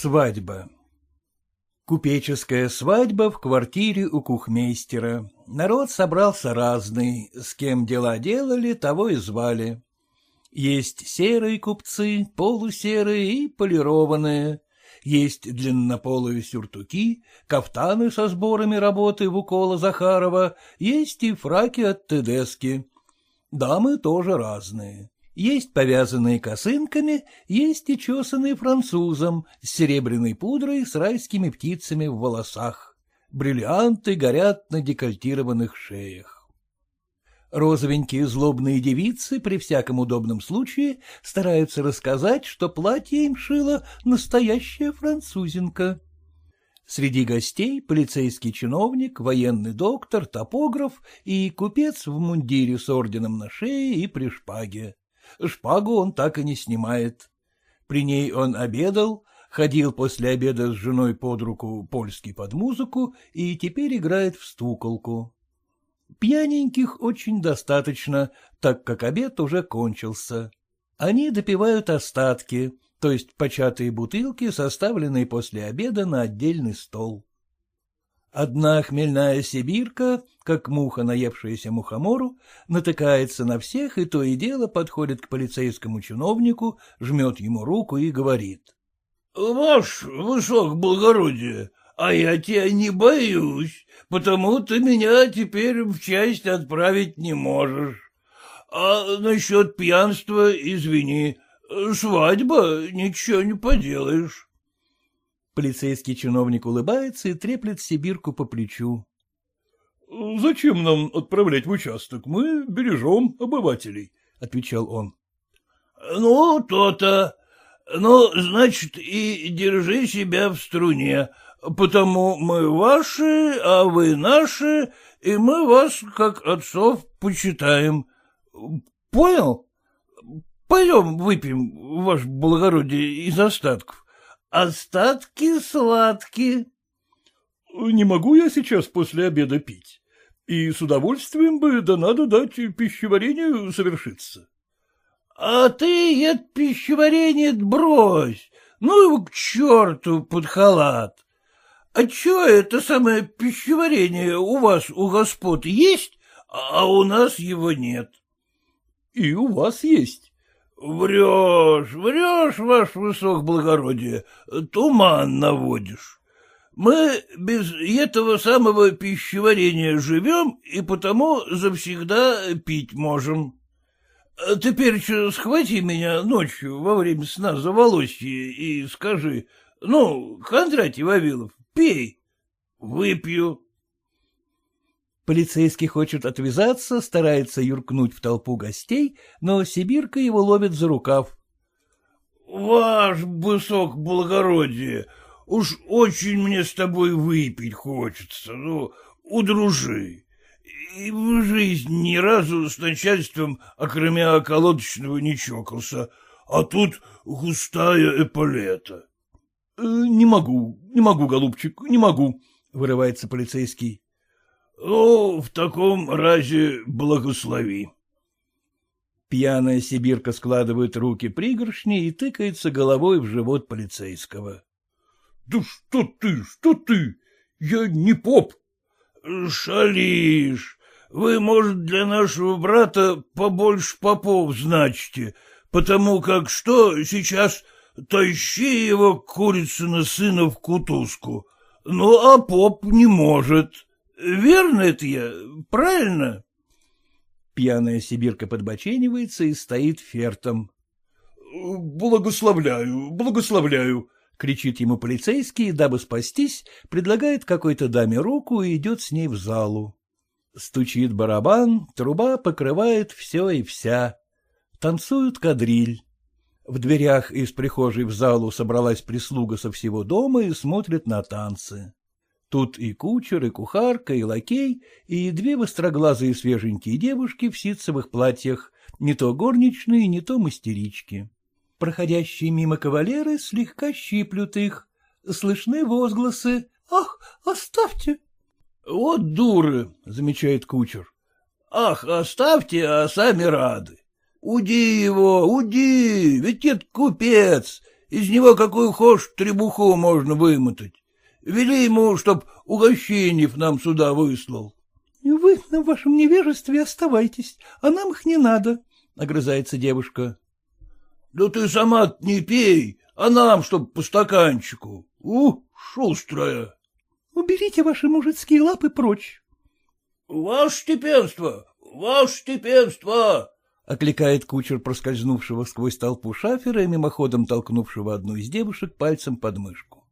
Свадьба Купеческая свадьба в квартире у кухмейстера. Народ собрался разный, с кем дела делали, того и звали. Есть серые купцы, полусерые и полированные. Есть длиннополые сюртуки, кафтаны со сборами работы в укола Захарова, есть и фраки от Тедески. Дамы тоже разные. Есть повязанные косынками, есть и чесанные французом, с серебряной пудрой, с райскими птицами в волосах. Бриллианты горят на декольтированных шеях. Розовенькие злобные девицы при всяком удобном случае стараются рассказать, что платье им шила настоящая французинка. Среди гостей полицейский чиновник, военный доктор, топограф и купец в мундире с орденом на шее и при шпаге. Шпагу он так и не снимает. При ней он обедал, ходил после обеда с женой под руку польский под музыку и теперь играет в стуколку. Пьяненьких очень достаточно, так как обед уже кончился. Они допивают остатки, то есть початые бутылки, составленные после обеда на отдельный стол. Одна хмельная сибирка, как муха, наевшаяся мухомору, натыкается на всех и то и дело подходит к полицейскому чиновнику, жмет ему руку и говорит. — Ваш высок благородие, а я тебя не боюсь, потому ты меня теперь в часть отправить не можешь. А насчет пьянства, извини, свадьба, ничего не поделаешь. Полицейский чиновник улыбается и треплет Сибирку по плечу. — Зачем нам отправлять в участок? Мы бережем обывателей, — отвечал он. — Ну, то-то. Ну, значит, и держи себя в струне, потому мы ваши, а вы наши, и мы вас, как отцов, почитаем. Понял? Пойдем выпьем, ваше благородие, из остатков. Остатки сладкие. — Не могу я сейчас после обеда пить. И с удовольствием бы да надо дать пищеварению совершиться. — А ты это пищеварение брось, ну его к черту под халат. А чё это самое пищеварение у вас, у господ, есть, а у нас его нет? — И у вас есть. Врешь, врешь, ваш высок благородие, туман наводишь. Мы без этого самого пищеварения живем и потому завсегда пить можем. Теперь что, схвати меня ночью во время сна за волосье и скажи, ну, Кондратий Вавилов, пей. Выпью. Полицейский хочет отвязаться, старается юркнуть в толпу гостей, но Сибирка его ловит за рукав. — Ваш высок благородие, уж очень мне с тобой выпить хочется, ну, удружи. И в жизни ни разу с начальством, окромя околоточного, не чокался, а тут густая эполета. — Не могу, не могу, голубчик, не могу, — вырывается полицейский. — Ну, в таком разе благослови. Пьяная сибирка складывает руки пригоршни и тыкается головой в живот полицейского. — Да что ты, что ты? Я не поп. — Шалишь. Вы, может, для нашего брата побольше попов значите, потому как что сейчас тащи его, курицына сына, в кутузку. Ну, а поп не может. Верно это я, правильно? Пьяная сибирка подбоченивается и стоит фертом. — Благословляю, благословляю, — кричит ему полицейский, дабы спастись, предлагает какой-то даме руку и идет с ней в залу. Стучит барабан, труба покрывает все и вся. Танцуют кадриль. В дверях из прихожей в залу собралась прислуга со всего дома и смотрит на танцы. Тут и кучер, и кухарка, и лакей, и две востроглазые свеженькие девушки в ситцевых платьях, не то горничные, не то мастерички. Проходящие мимо кавалеры слегка щиплют их. Слышны возгласы «Ах, оставьте!» «Вот дуры!» — замечает кучер. «Ах, оставьте, а сами рады! Уди его, уди, ведь это купец, Из него какую хошь требуху можно вымотать. Вели ему, чтоб угощеньев нам сюда выслал. — Вы на вашем невежестве оставайтесь, а нам их не надо, — огрызается девушка. — Да ты сама не пей, а нам чтоб по стаканчику. У, шустрая. — Уберите ваши мужицкие лапы прочь. — Ваше степенство, ваше степенство! — окликает кучер проскользнувшего сквозь толпу шафера и мимоходом толкнувшего одну из девушек пальцем под мышку.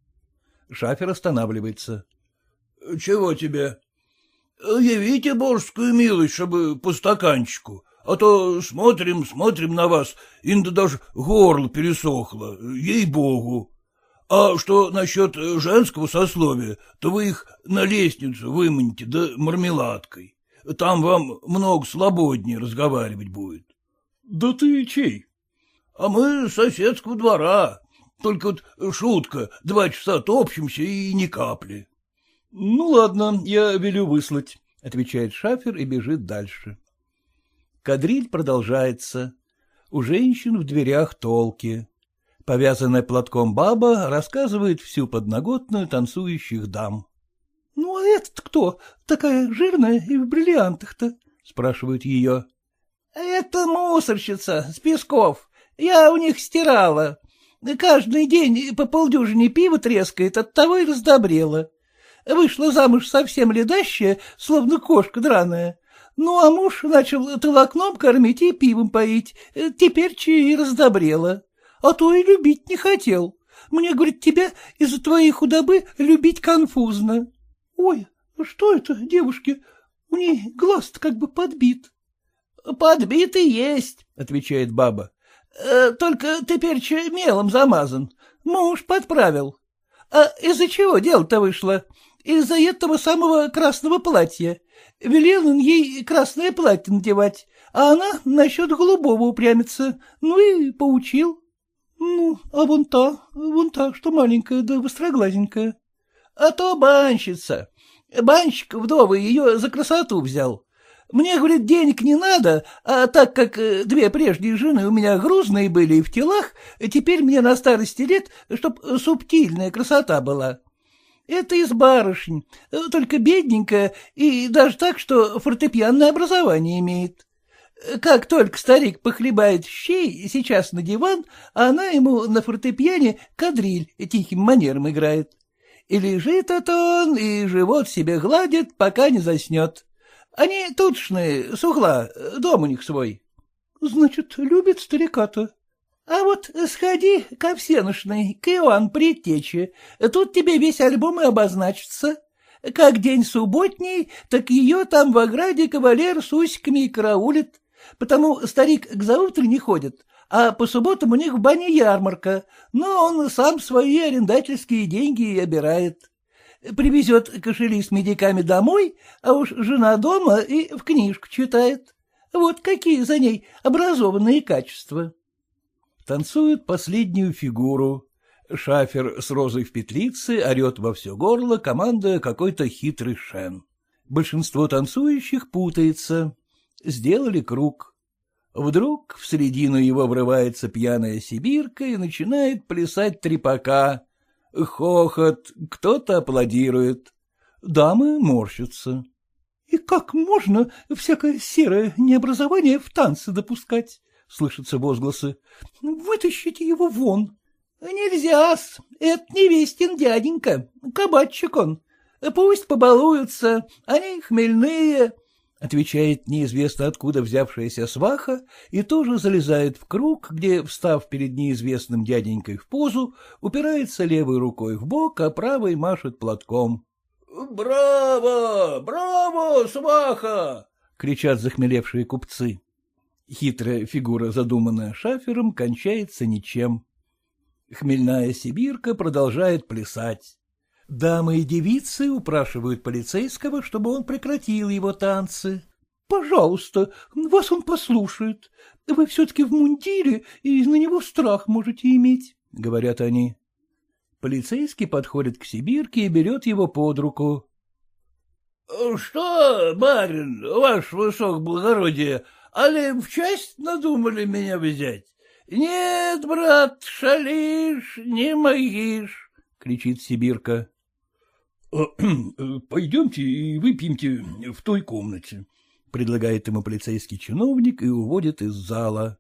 Шафер останавливается. — Чего тебе? — Явите божскую милость, чтобы по стаканчику, а то смотрим, смотрим на вас, инда даже горло пересохло, ей-богу. А что насчет женского сословия, то вы их на лестницу выманите, да мармеладкой. Там вам много свободнее разговаривать будет. — Да ты чей? — А мы соседского двора. Только вот шутка, два часа топчемся и ни капли. — Ну, ладно, я велю выслать, — отвечает шафер и бежит дальше. Кадриль продолжается. У женщин в дверях толки. Повязанная платком баба рассказывает всю подноготную танцующих дам. — Ну, а этот кто? Такая жирная и в бриллиантах-то? — спрашивают ее. — Это мусорщица с Песков. Я у них стирала. Каждый день по полдюжине пива трескает, от того и раздобрела. Вышла замуж совсем ледащая, словно кошка драная. Ну, а муж начал толокном кормить и пивом поить, теперь че и раздобрела. А то и любить не хотел. Мне, говорит, тебя из-за твоей худобы любить конфузно. — Ой, что это, девушки? У ней глаз как бы подбит. — Подбит и есть, — отвечает баба. Э, — Только теперь че мелом замазан. Муж подправил. А из-за чего дело-то вышло? Из-за этого самого красного платья. Велел он ей красное платье надевать, а она насчет голубого упрямится. Ну и поучил. — Ну, а вон та, вон та, что маленькая да востроглазенькая. — А то банщица. Банщик вдовый ее за красоту взял. Мне, говорит, денег не надо, а так как э, две прежние жены у меня грузные были и в телах, теперь мне на старости лет, чтоб субтильная красота была. Это из барышень, только бедненькая и даже так, что фортепианное образование имеет. Как только старик похлебает щей сейчас на диван, она ему на фортепиане кадриль тихим манером играет. И лежит это он, и живот себе гладит, пока не заснет. Они тутшные, с угла, дом у них свой. — Значит, любит старика-то? — А вот сходи ко всеношной, к Иоанн Предтече, тут тебе весь альбом и обозначится. Как день субботний, так ее там в ограде кавалер с усиками и караулит, потому старик к заутре не ходит, а по субботам у них в бане ярмарка, но он сам свои арендательские деньги и обирает привезет кошели с медиками домой, а уж жена дома и в книжку читает. Вот какие за ней образованные качества. Танцуют последнюю фигуру. Шафер с розой в петлице орет во все горло, командуя какой-то хитрый шен. Большинство танцующих путается. Сделали круг. Вдруг в середину его врывается пьяная сибирка и начинает плясать трепака. Хохот, кто-то аплодирует. Дамы морщатся. — И как можно всякое серое необразование в танцы допускать? — слышатся возгласы. — Вытащите его вон. — Нельзя-с, это невестин дяденька, кабачик он. Пусть побалуются, они хмельные, отвечает неизвестно откуда взявшаяся сваха и тоже залезает в круг, где, встав перед неизвестным дяденькой в позу, упирается левой рукой в бок, а правой машет платком. — Браво! Браво, сваха! — кричат захмелевшие купцы. Хитрая фигура, задуманная шафером, кончается ничем. Хмельная сибирка продолжает плясать. Дамы и девицы упрашивают полицейского, чтобы он прекратил его танцы. — Пожалуйста, вас он послушает. Вы все-таки в мундире, и на него страх можете иметь, — говорят они. Полицейский подходит к Сибирке и берет его под руку. — Что, барин, ваш высок благородие, али в часть надумали меня взять? Нет, брат, шалишь, не могишь, — кричит Сибирка. — Пойдемте и выпьемте в той комнате, — предлагает ему полицейский чиновник и уводит из зала.